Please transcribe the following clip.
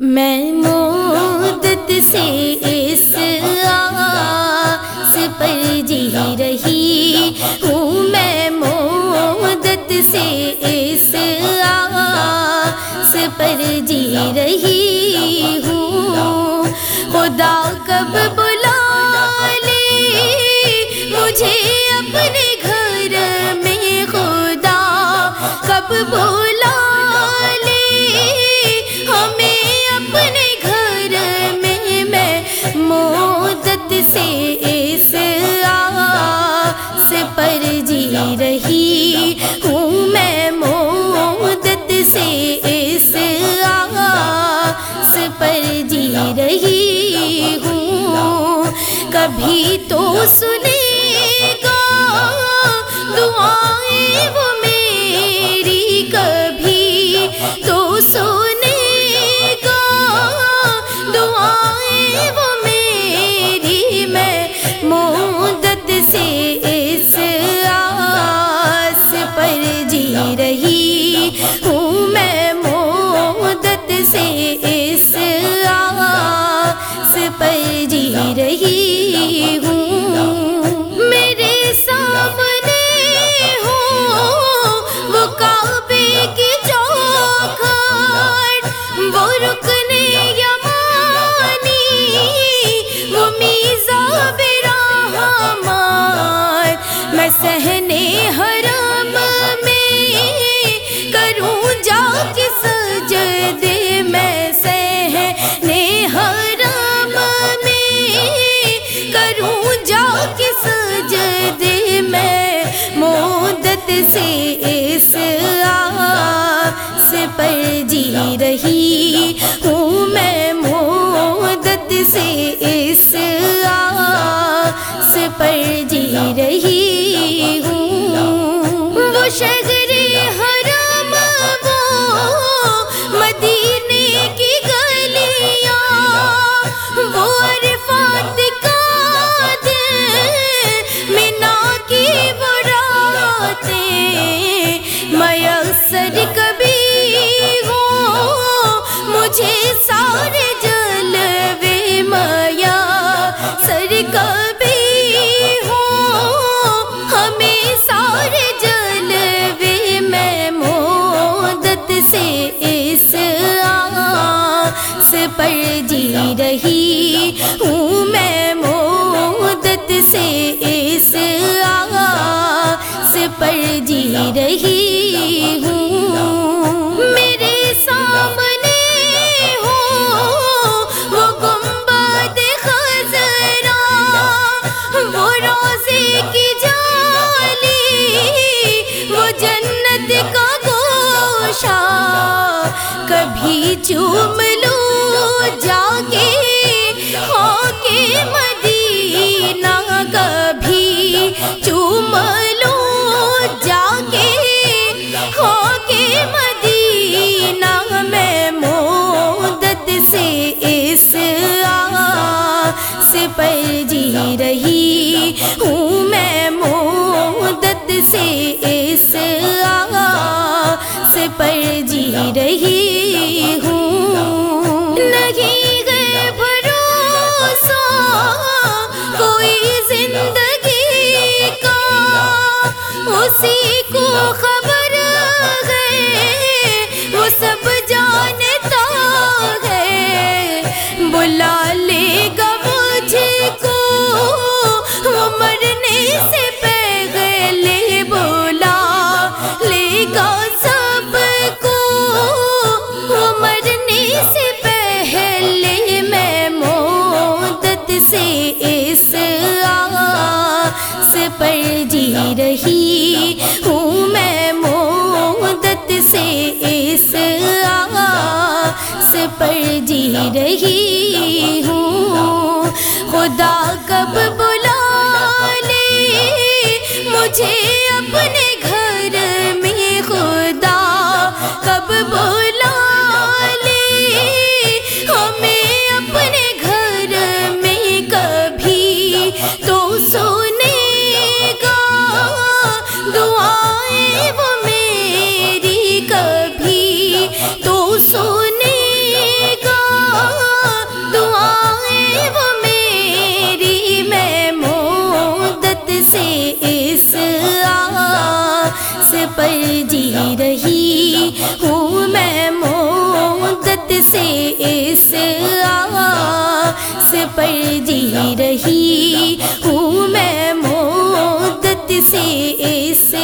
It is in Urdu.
میں مدت سے اس آس پر جی رہی ہوں۔ میں مدت سے اس آس پر جی رہی ہوں۔ خدا کب بلا لے مجھے اپنے گھر میں خدا کب بولا تو سنی رہی ہوں میں مدت سے اس آس سے پر جی رہی سارے جل وے مایا، سر کبھی ہو، ہمیں سارے جل وے میں مودت سے اس آس پر جی رہی ہوں میں مودت سے اس آس پر جی رہی۔ کبھی چوم لو جا کے ہو کے مدینہ کبھی چوم سے اس سے پر جی رہی ہوں میں مدت سے اس سے پر جی رہی ہوں میں مدت سے اس آس پر جی رہی ہوں میں مدت سے اس